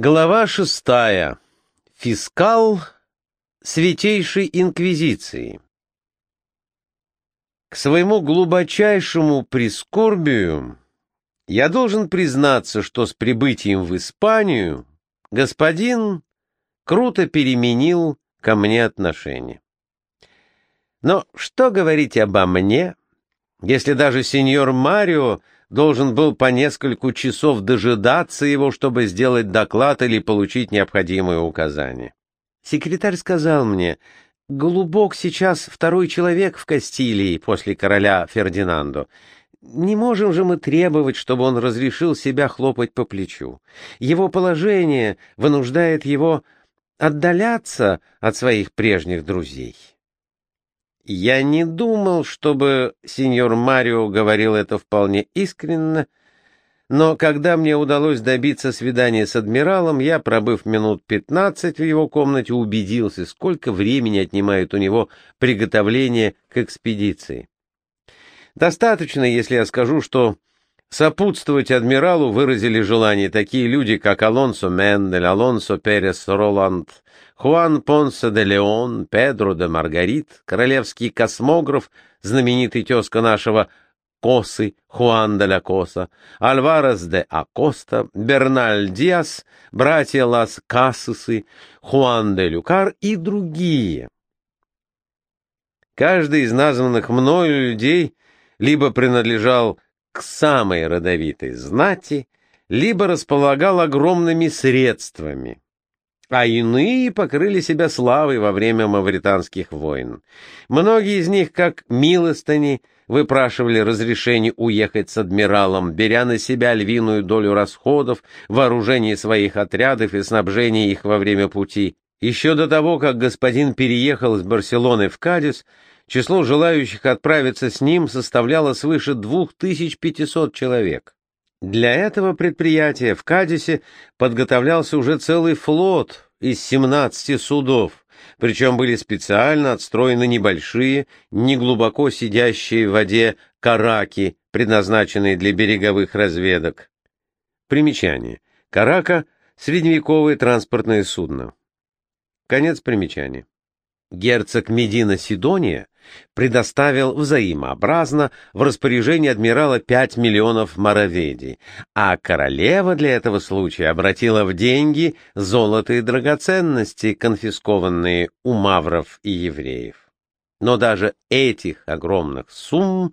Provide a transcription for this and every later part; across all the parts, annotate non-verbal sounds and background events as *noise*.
Глава шестая. Фискал Святейшей Инквизиции. К своему глубочайшему прискорбию я должен признаться, что с прибытием в Испанию господин круто переменил ко мне отношение. Но что говорить обо мне, если даже сеньор Марио должен был по нескольку часов дожидаться его, чтобы сделать доклад или получить необходимые указания. Секретарь сказал мне, «Голубок сейчас второй человек в Кастилии после короля Фердинандо. Не можем же мы требовать, чтобы он разрешил себя хлопать по плечу. Его положение вынуждает его отдаляться от своих прежних друзей». Я не думал, чтобы сеньор Марио говорил это вполне искренно, но когда мне удалось добиться свидания с адмиралом, я, пробыв минут пятнадцать в его комнате, убедился, сколько времени отнимает у него приготовление к экспедиции. Достаточно, если я скажу, что сопутствовать адмиралу выразили желание такие люди, как Алонсо Мендель, Алонсо Перес Роланд, Хуан Понсе де Леон, Педро де Маргарит, королевский космограф, знаменитый тезка нашего Косы, Хуан де ла Коса, Альварес де Акоста, Берналь Диас, братья Лас Кассусы, Хуан де Люкар и другие. Каждый из названных мною людей либо принадлежал к самой родовитой знати, либо располагал огромными средствами а иные покрыли себя славой во время мавританских войн. Многие из них, как милостыни, выпрашивали разрешение уехать с адмиралом, беря на себя львиную долю расходов, вооружение своих отрядов и снабжение их во время пути. Еще до того, как господин переехал из Барселоны в Кадис, число желающих отправиться с ним составляло свыше 2500 человек. Для этого предприятия в Кадисе подготовлялся уже целый флот из 17 судов, причем были специально отстроены небольшие, неглубоко сидящие в воде караки, предназначенные для береговых разведок. Примечание. Карака — средневековое транспортное судно. Конец примечания. Герцог Медина Сидония предоставил взаимообразно в распоряжение адмирала 5 миллионов мараведий, а королева для этого случая обратила в деньги золото и драгоценности, конфискованные у мавров и евреев. Но даже этих огромных сумм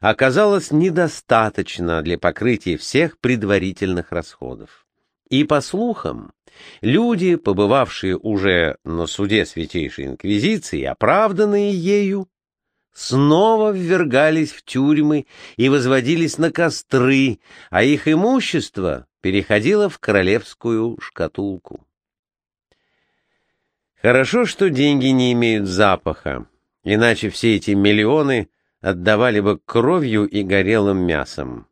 оказалось недостаточно для покрытия всех предварительных расходов. И, по слухам, люди, побывавшие уже на суде Святейшей Инквизиции, оправданные ею, снова ввергались в тюрьмы и возводились на костры, а их имущество переходило в королевскую шкатулку. Хорошо, что деньги не имеют запаха, иначе все эти миллионы отдавали бы кровью и горелым мясом.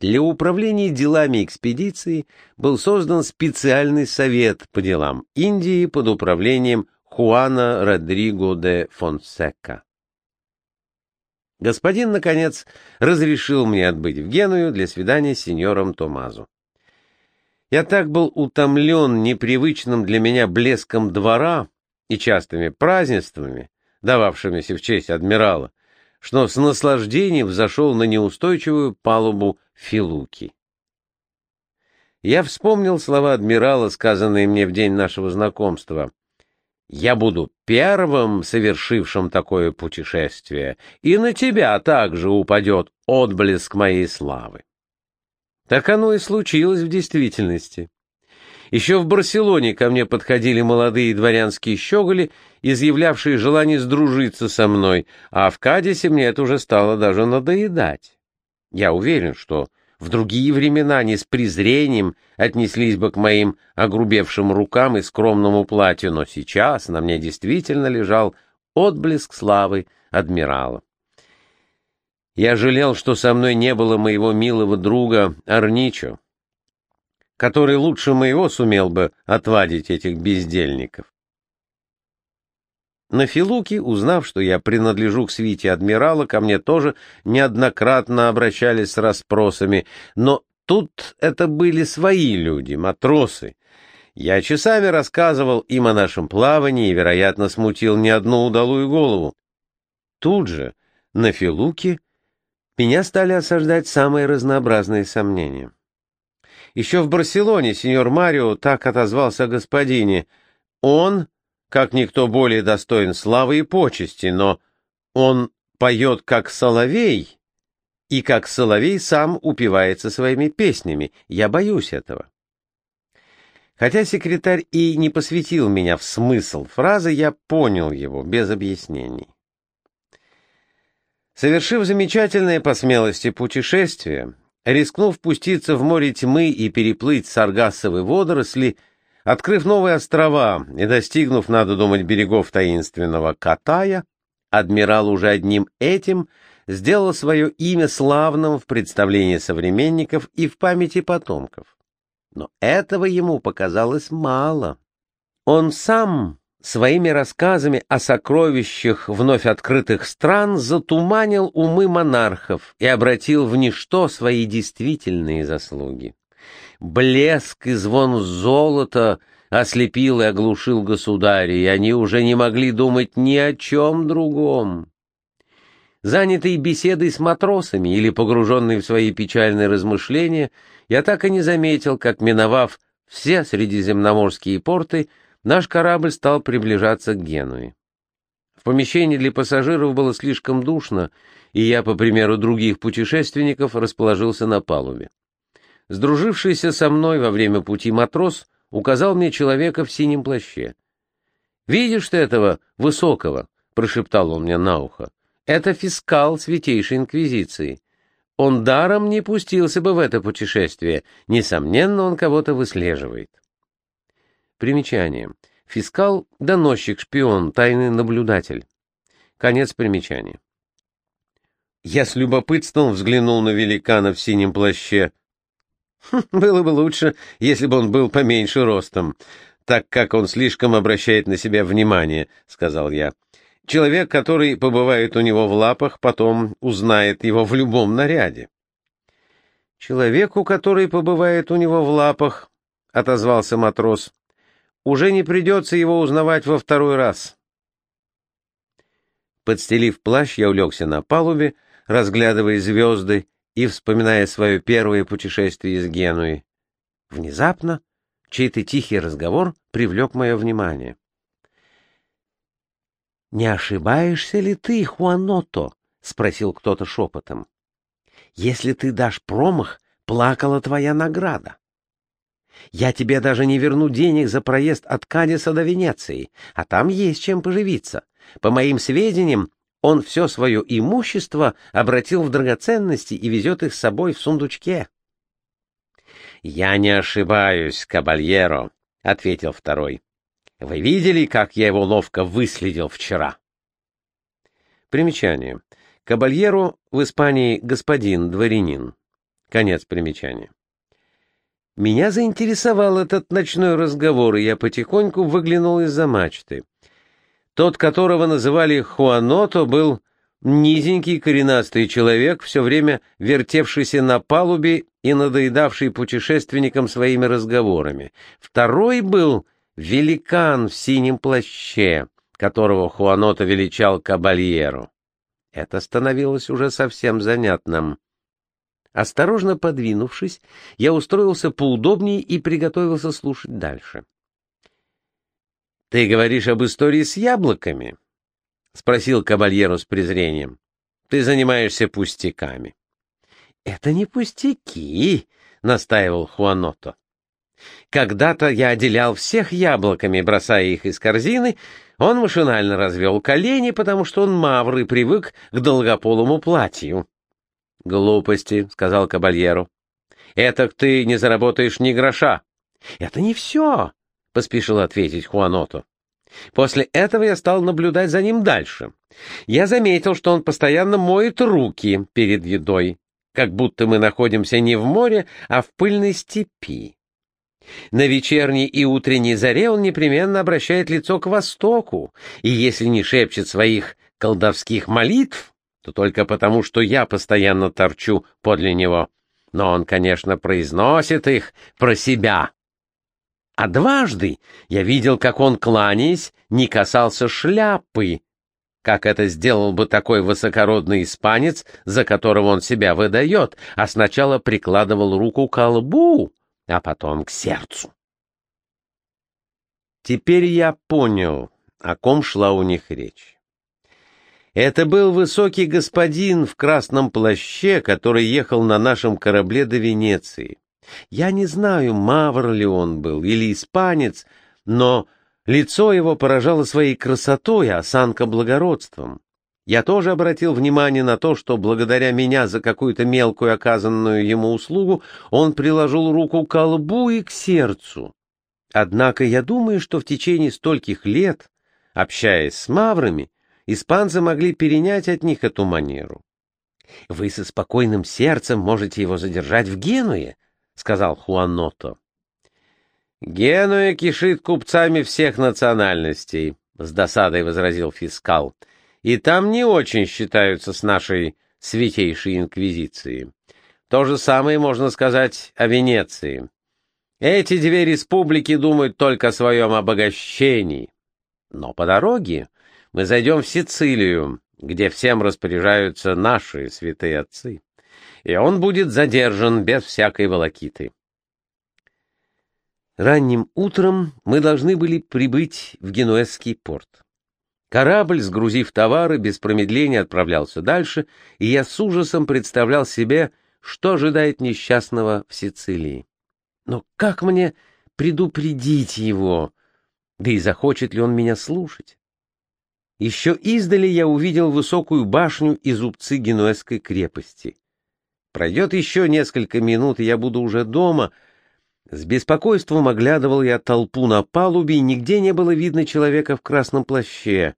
Для управления делами экспедиции был создан специальный совет по делам Индии под управлением Хуана Родриго де Фонсека. Господин, наконец, разрешил мне отбыть в Геную для свидания с сеньором Томазо. Я так был утомлен непривычным для меня блеском двора и частыми празднествами, дававшимися в честь адмирала, что с наслаждением взошел на неустойчивую палубу Филуки. Я вспомнил слова адмирала, сказанные мне в день нашего знакомства. Я буду первым, совершившим такое путешествие, и на тебя также упадет отблеск моей славы. Так оно и случилось в действительности. Еще в Барселоне ко мне подходили молодые дворянские щеголи, изъявлявшие желание сдружиться со мной, а в Кадисе мне это уже стало даже надоедать. Я уверен, что в другие времена они с презрением отнеслись бы к моим огрубевшим рукам и скромному платью, но сейчас на мне действительно лежал отблеск славы адмирала. Я жалел, что со мной не было моего милого друга Арничо, который лучше моего сумел бы отвадить этих бездельников. На Филуке, узнав, что я принадлежу к свите адмирала, ко мне тоже неоднократно обращались с расспросами, но тут это были свои люди, матросы. Я часами рассказывал им о нашем плавании и, вероятно, смутил не одну удалую голову. Тут же, на Филуке, меня стали осаждать самые разнообразные сомнения. Еще в Барселоне сеньор Марио так отозвался о господине. Он, как никто более достоин славы и почести, но он поет как соловей, и как соловей сам упивается своими песнями. Я боюсь этого. Хотя секретарь и не посвятил меня в смысл фразы, я понял его без объяснений. Совершив замечательное по смелости путешествие, рискнув пуститься в море тьмы и переплыть саргассовые водоросли, открыв новые острова и достигнув, надо думать, берегов таинственного Катая, адмирал уже одним этим сделал свое имя славным в представлении современников и в памяти потомков. Но этого ему показалось мало. Он сам своими рассказами о сокровищах вновь открытых стран затуманил умы монархов и обратил в ничто свои действительные заслуги. Блеск и звон золота ослепил и оглушил государя, и они уже не могли думать ни о чем другом. Занятый беседой с матросами или погруженный в свои печальные размышления, я так и не заметил, как, миновав все средиземноморские порты, наш корабль стал приближаться к Генуе. В помещении для пассажиров было слишком душно, и я, по примеру других путешественников, расположился на палубе. Сдружившийся со мной во время пути матрос указал мне человека в синем плаще. «Видишь ты этого высокого?» — прошептал он мне на ухо. Это фискал Святейшей Инквизиции. Он даром не пустился бы в это путешествие. Несомненно, он кого-то выслеживает. Примечание. Фискал — доносчик, шпион, тайный наблюдатель. Конец примечания. Я с любопытством взглянул на великана в синем плаще. *laughs* Было бы лучше, если бы он был поменьше ростом, так как он слишком обращает на себя внимание, — сказал я. Человек, который побывает у него в лапах, потом узнает его в любом наряде. Человеку, который побывает у него в лапах, — отозвался матрос, — уже не придется его узнавать во второй раз. Подстелив плащ, я улегся на палубе, разглядывая звезды и вспоминая свое первое путешествие из Генуи. Внезапно чей-то тихий разговор привлек мое внимание. «Не ошибаешься ли ты, Хуаното?» — спросил кто-то шепотом. «Если ты дашь промах, плакала твоя награда. Я тебе даже не верну денег за проезд от Кадиса до Венеции, а там есть чем поживиться. По моим сведениям, он все свое имущество обратил в драгоценности и везет их с собой в сундучке». «Я не ошибаюсь, кабальеро», — ответил второй. Вы видели, как я его ловко выследил вчера? Примечание. Кабальеру в Испании господин, дворянин. Конец примечания. Меня заинтересовал этот ночной разговор, и я потихоньку выглянул из-за мачты. Тот, которого называли Хуаното, был низенький коренастый человек, все время вертевшийся на палубе и надоедавший путешественникам своими разговорами. Второй был великан в синем плаще, которого Хуанота величал кабальеру. Это становилось уже совсем занятным. Осторожно подвинувшись, я устроился поудобнее и приготовился слушать дальше. — Ты говоришь об истории с яблоками? — спросил кабальеру с презрением. — Ты занимаешься пустяками. — Это не пустяки, — настаивал Хуаното. Когда-то я отделял всех яблоками, бросая их из корзины. Он машинально развел колени, потому что он мавр и привык к долгополому платью. — Глупости, — сказал кабальеру. — Это ты не заработаешь ни гроша. — Это не все, — поспешил ответить Хуаноту. После этого я стал наблюдать за ним дальше. Я заметил, что он постоянно моет руки перед едой, как будто мы находимся не в море, а в пыльной степи. На вечерней и утренней заре он непременно обращает лицо к востоку, и если не шепчет своих колдовских молитв, то только потому, что я постоянно торчу подле него. но он, конечно, произносит их про себя. А дважды я видел, как он, кланяясь, не касался шляпы, как это сделал бы такой высокородный испанец, за которого он себя выдает, а сначала прикладывал руку к лбу, а потом к сердцу. Теперь я понял, о ком шла у них речь. Это был высокий господин в красном плаще, который ехал на нашем корабле до Венеции. Я не знаю, мавр ли он был или испанец, но лицо его поражало своей красотой, осанка благородством. Я тоже обратил внимание на то, что благодаря меня за какую-то мелкую оказанную ему услугу он приложил руку к колбу и к сердцу. Однако я думаю, что в течение стольких лет, общаясь с маврами, испанцы могли перенять от них эту манеру. «Вы со спокойным сердцем можете его задержать в Генуе», — сказал Хуаното. «Генуя кишит купцами всех национальностей», — с досадой возразил фискал. «И там не очень считаются с нашей святейшей инквизицией. То же самое можно сказать о Венеции. Эти две республики думают только о своем обогащении. Но по дороге мы зайдем в Сицилию, где всем распоряжаются наши святые отцы, и он будет задержан без всякой волокиты. Ранним утром мы должны были прибыть в Генуэзский порт. Корабль, сгрузив товары, без промедления отправлялся дальше, и я с ужасом представлял себе, что ожидает несчастного в Сицилии. Но как мне предупредить его? Да и захочет ли он меня слушать? Еще издали я увидел высокую башню и зубцы Генуэзской крепости. Пройдет еще несколько минут, и я буду уже дома. С беспокойством оглядывал я толпу на палубе, и нигде не было видно человека в красном плаще.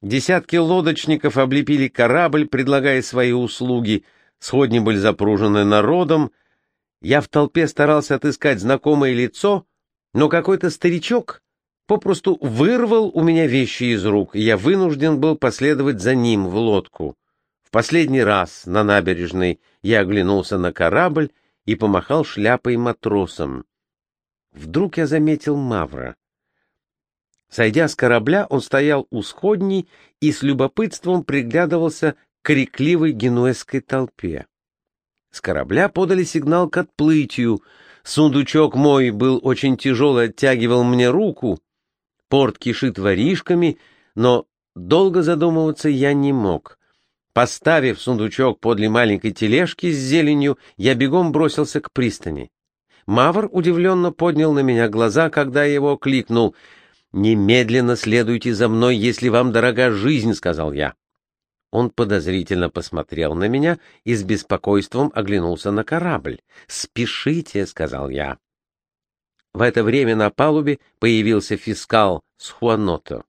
Десятки лодочников облепили корабль, предлагая свои услуги. Сходни были запружены народом. Я в толпе старался отыскать знакомое лицо, но какой-то старичок попросту вырвал у меня вещи из рук, и я вынужден был последовать за ним в лодку. Последний раз на набережной я оглянулся на корабль и помахал шляпой матросам. Вдруг я заметил Мавра. Сойдя с корабля, он стоял у сходней и с любопытством приглядывался к крикливой генуэзской толпе. С корабля подали сигнал к отплытию. Сундучок мой был очень тяжелый, оттягивал мне руку. Порт кишит воришками, но долго задумываться я не мог. Поставив сундучок подле маленькой тележки с зеленью, я бегом бросился к пристани. Мавр удивленно поднял на меня глаза, когда я его кликнул. «Немедленно следуйте за мной, если вам дорога жизнь», — сказал я. Он подозрительно посмотрел на меня и с беспокойством оглянулся на корабль. «Спешите», — сказал я. В это время на палубе появился фискал с Хуаното.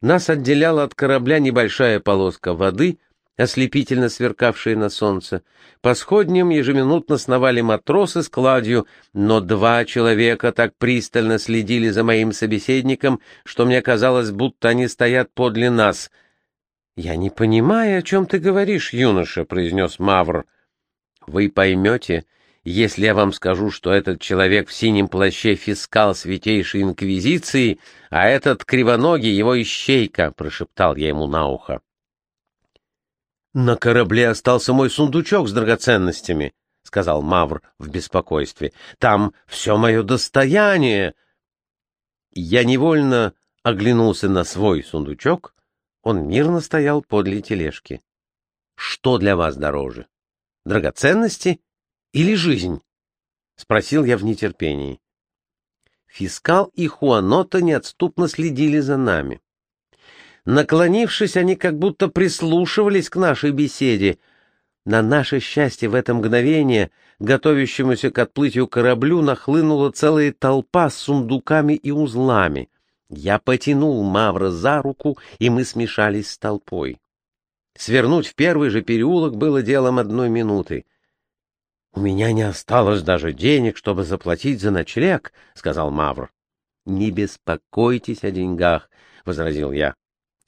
Нас отделяла от корабля небольшая полоска воды, ослепительно сверкавшая на солнце. По сходням ежеминутно сновали матросы с кладью, но два человека так пристально следили за моим собеседником, что мне казалось, будто они стоят подле нас. — Я не понимаю, о чем ты говоришь, юноша, — произнес Мавр. — Вы поймете, если я вам скажу, что этот человек в синем плаще фискал Святейшей Инквизиции, а этот кривоногий его ищейка, — прошептал я ему на ухо. «На корабле остался мой сундучок с драгоценностями», — сказал Мавр в беспокойстве. «Там все мое достояние». Я невольно оглянулся на свой сундучок. Он мирно стоял подле тележки. «Что для вас дороже? Драгоценности или жизнь?» — спросил я в нетерпении. Фискал и Хуанота неотступно следили за нами. Наклонившись, они как будто прислушивались к нашей беседе. На наше счастье в это мгновение, готовящемуся к отплытию кораблю, нахлынула целая толпа с сундуками и узлами. Я потянул Мавра за руку, и мы смешались с толпой. Свернуть в первый же переулок было делом одной минуты. — У меня не осталось даже денег, чтобы заплатить за ночлег, — сказал Мавр. — Не беспокойтесь о деньгах, — возразил я.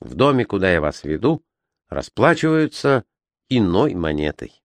В доме, куда я вас веду, расплачиваются иной монетой.